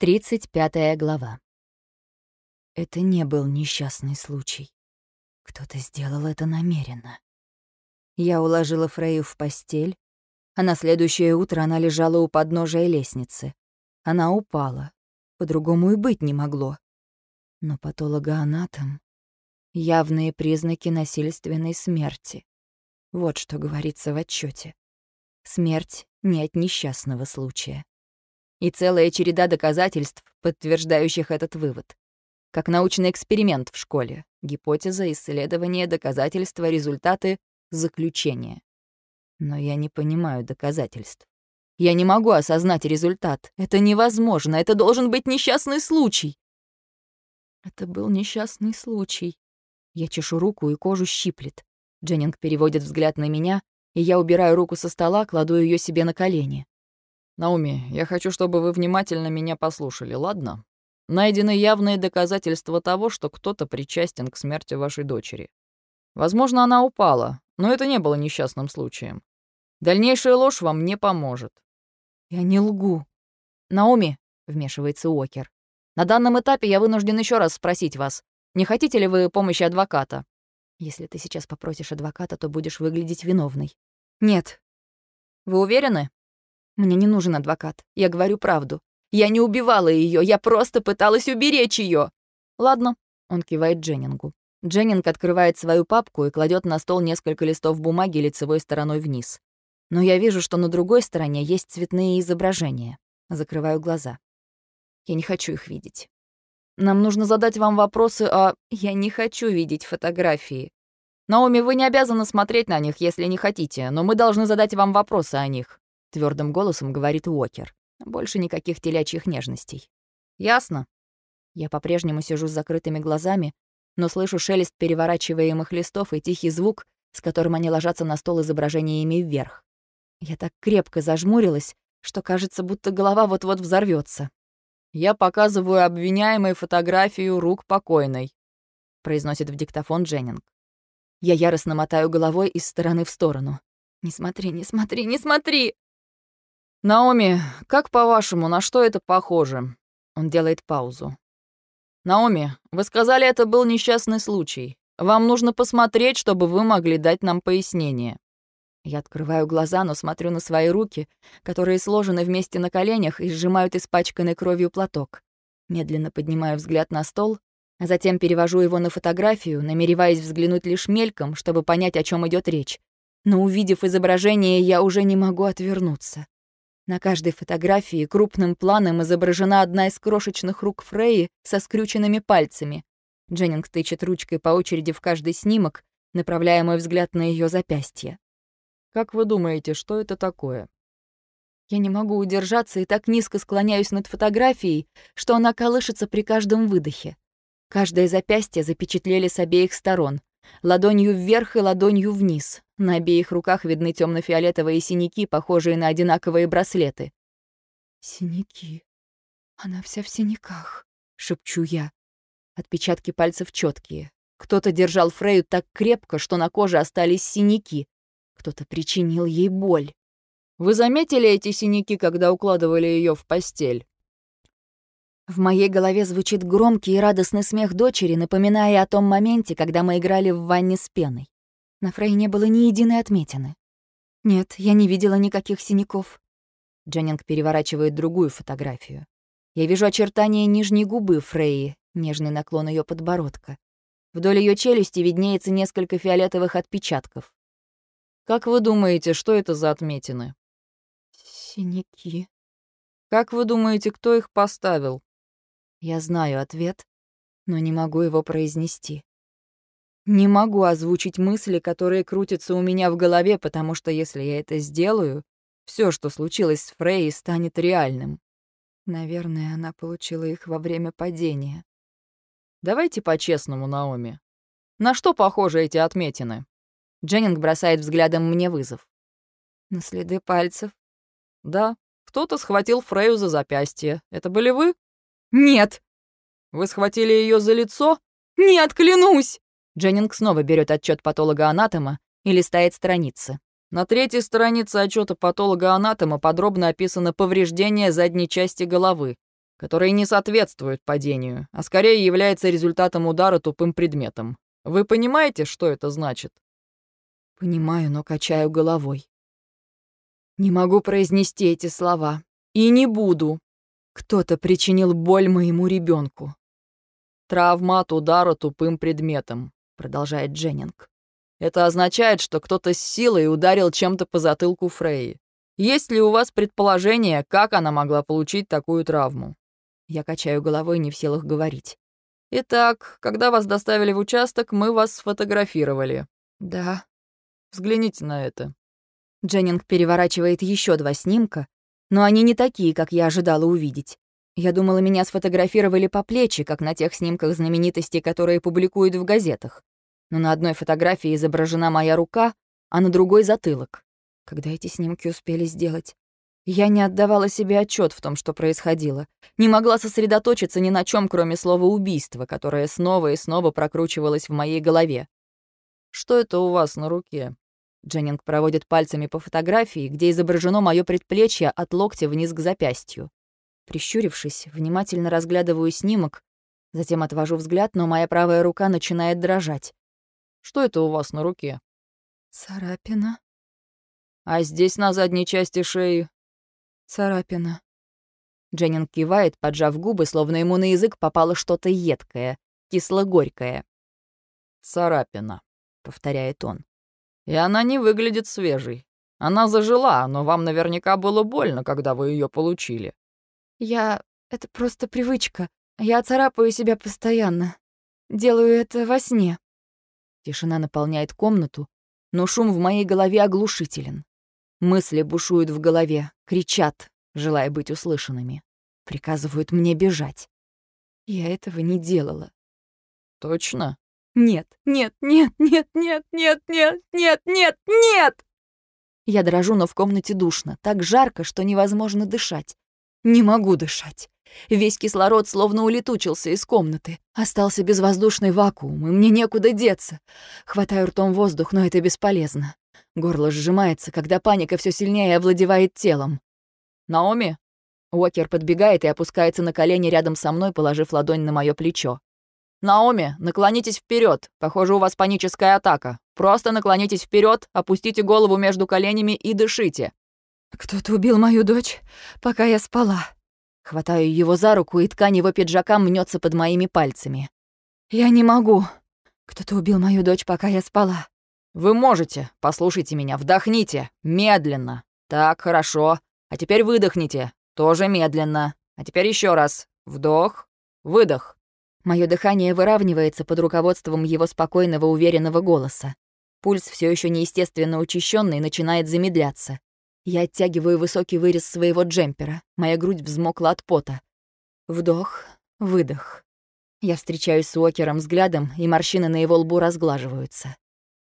35 глава. Это не был несчастный случай. Кто-то сделал это намеренно. Я уложила Фрейю в постель, а на следующее утро она лежала у подножия лестницы. Она упала. По-другому и быть не могло. Но патологоанатом — явные признаки насильственной смерти. Вот что говорится в отчете. Смерть не от несчастного случая и целая череда доказательств, подтверждающих этот вывод. Как научный эксперимент в школе. Гипотеза, исследование, доказательства, результаты, заключение. Но я не понимаю доказательств. Я не могу осознать результат. Это невозможно. Это должен быть несчастный случай. Это был несчастный случай. Я чешу руку, и кожу щиплет. Дженнинг переводит взгляд на меня, и я убираю руку со стола, кладу ее себе на колени. Науми, я хочу, чтобы вы внимательно меня послушали, ладно? Найдены явные доказательства того, что кто-то причастен к смерти вашей дочери. Возможно, она упала, но это не было несчастным случаем. Дальнейшая ложь вам не поможет. Я не лгу. Науми, вмешивается Уокер. На данном этапе я вынужден еще раз спросить вас, не хотите ли вы помощи адвоката? Если ты сейчас попросишь адвоката, то будешь выглядеть виновной. Нет. Вы уверены? Мне не нужен адвокат. Я говорю правду. Я не убивала ее, я просто пыталась уберечь ее. Ладно, он кивает Дженнингу. Дженнинг открывает свою папку и кладет на стол несколько листов бумаги лицевой стороной вниз. Но я вижу, что на другой стороне есть цветные изображения. Закрываю глаза. Я не хочу их видеть. Нам нужно задать вам вопросы о... Я не хочу видеть фотографии. Наоми, вы не обязаны смотреть на них, если не хотите, но мы должны задать вам вопросы о них твердым голосом говорит Уокер. Больше никаких телячьих нежностей. Ясно? Я по-прежнему сижу с закрытыми глазами, но слышу шелест переворачиваемых листов и тихий звук, с которым они ложатся на стол изображениями вверх. Я так крепко зажмурилась, что кажется, будто голова вот-вот взорвется. «Я показываю обвиняемой фотографию рук покойной», — произносит в диктофон Дженнинг. Я яростно мотаю головой из стороны в сторону. «Не смотри, не смотри, не смотри!» «Наоми, как по-вашему, на что это похоже?» Он делает паузу. «Наоми, вы сказали, это был несчастный случай. Вам нужно посмотреть, чтобы вы могли дать нам пояснение». Я открываю глаза, но смотрю на свои руки, которые сложены вместе на коленях и сжимают испачканный кровью платок. Медленно поднимаю взгляд на стол, а затем перевожу его на фотографию, намереваясь взглянуть лишь мельком, чтобы понять, о чем идет речь. Но увидев изображение, я уже не могу отвернуться. На каждой фотографии крупным планом изображена одна из крошечных рук Фреи со скрюченными пальцами. Дженнинг тычет ручкой по очереди в каждый снимок, направляя мой взгляд на ее запястье. «Как вы думаете, что это такое?» Я не могу удержаться и так низко склоняюсь над фотографией, что она колышется при каждом выдохе. Каждое запястье запечатлели с обеих сторон. Ладонью вверх и ладонью вниз. На обеих руках видны темно фиолетовые синяки, похожие на одинаковые браслеты. «Синяки. Она вся в синяках», — шепчу я. Отпечатки пальцев четкие. Кто-то держал Фрею так крепко, что на коже остались синяки. Кто-то причинил ей боль. «Вы заметили эти синяки, когда укладывали ее в постель?» В моей голове звучит громкий и радостный смех дочери, напоминая о том моменте, когда мы играли в ванне с пеной. На Фрей не было ни единой отметины. Нет, я не видела никаких синяков. Дженнинг переворачивает другую фотографию. Я вижу очертания нижней губы Фреи, нежный наклон ее подбородка. Вдоль ее челюсти виднеется несколько фиолетовых отпечатков. Как вы думаете, что это за отметины? Синяки. Как вы думаете, кто их поставил? Я знаю ответ, но не могу его произнести. Не могу озвучить мысли, которые крутятся у меня в голове, потому что если я это сделаю, все, что случилось с Фрей, станет реальным. Наверное, она получила их во время падения. Давайте по-честному, Наоми. На что похожи эти отметины? Дженнинг бросает взглядом мне вызов. На следы пальцев? Да. Кто-то схватил Фрею за запястье. Это были вы? «Нет!» «Вы схватили ее за лицо?» «Нет, клянусь!» Дженнинг снова берет отчет патолога-анатома и листает страницы. На третьей странице отчета патолога-анатома подробно описано повреждение задней части головы. который не соответствует падению, а скорее является результатом удара тупым предметом. Вы понимаете, что это значит? Понимаю, но качаю головой. Не могу произнести эти слова. И не буду. Кто-то причинил боль моему ребенку. Травма от удара тупым предметом, продолжает Дженнинг. Это означает, что кто-то с силой ударил чем-то по затылку Фрейи. Есть ли у вас предположение, как она могла получить такую травму? Я качаю головой, не в силах говорить. Итак, когда вас доставили в участок, мы вас сфотографировали. Да. Взгляните на это. Дженнинг переворачивает еще два снимка, но они не такие, как я ожидала увидеть. Я думала, меня сфотографировали по плечи, как на тех снимках знаменитостей, которые публикуют в газетах но на одной фотографии изображена моя рука, а на другой — затылок. Когда эти снимки успели сделать? Я не отдавала себе отчет в том, что происходило. Не могла сосредоточиться ни на чем, кроме слова «убийство», которое снова и снова прокручивалось в моей голове. «Что это у вас на руке?» Дженнинг проводит пальцами по фотографии, где изображено мое предплечье от локтя вниз к запястью. Прищурившись, внимательно разглядываю снимок, затем отвожу взгляд, но моя правая рука начинает дрожать. Что это у вас на руке?» «Царапина». «А здесь, на задней части шеи?» «Царапина». Дженнинг кивает, поджав губы, словно ему на язык попало что-то едкое, кисло-горькое. «Царапина», — повторяет он. «И она не выглядит свежей. Она зажила, но вам наверняка было больно, когда вы ее получили». «Я... Это просто привычка. Я царапаю себя постоянно. Делаю это во сне». Тишина наполняет комнату, но шум в моей голове оглушителен. Мысли бушуют в голове, кричат, желая быть услышанными. Приказывают мне бежать. Я этого не делала. Точно? Нет, нет, нет, нет, нет, нет, нет, нет, нет, нет! Я дрожу, но в комнате душно, так жарко, что невозможно дышать. Не могу дышать. Весь кислород словно улетучился из комнаты. Остался безвоздушный вакуум, и мне некуда деться. Хватаю ртом воздух, но это бесполезно. Горло сжимается, когда паника все сильнее овладевает телом. «Наоми?» Уокер подбегает и опускается на колени рядом со мной, положив ладонь на мое плечо. «Наоми, наклонитесь вперед. Похоже, у вас паническая атака. Просто наклонитесь вперед, опустите голову между коленями и дышите». «Кто-то убил мою дочь, пока я спала», Хватаю его за руку, и ткань его пиджака мнется под моими пальцами. «Я не могу. Кто-то убил мою дочь, пока я спала». «Вы можете. Послушайте меня. Вдохните. Медленно. Так, хорошо. А теперь выдохните. Тоже медленно. А теперь еще раз. Вдох. Выдох». Мое дыхание выравнивается под руководством его спокойного, уверенного голоса. Пульс все еще неестественно учащенный начинает замедляться. Я оттягиваю высокий вырез своего джемпера. Моя грудь взмокла от пота. Вдох, выдох. Я встречаюсь с Уокером взглядом, и морщины на его лбу разглаживаются.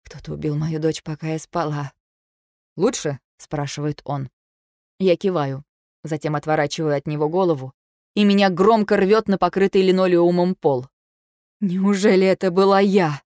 Кто-то убил мою дочь, пока я спала. «Лучше?» — спрашивает он. Я киваю, затем отворачиваю от него голову, и меня громко рвет на покрытый линолеумом пол. Неужели это была я?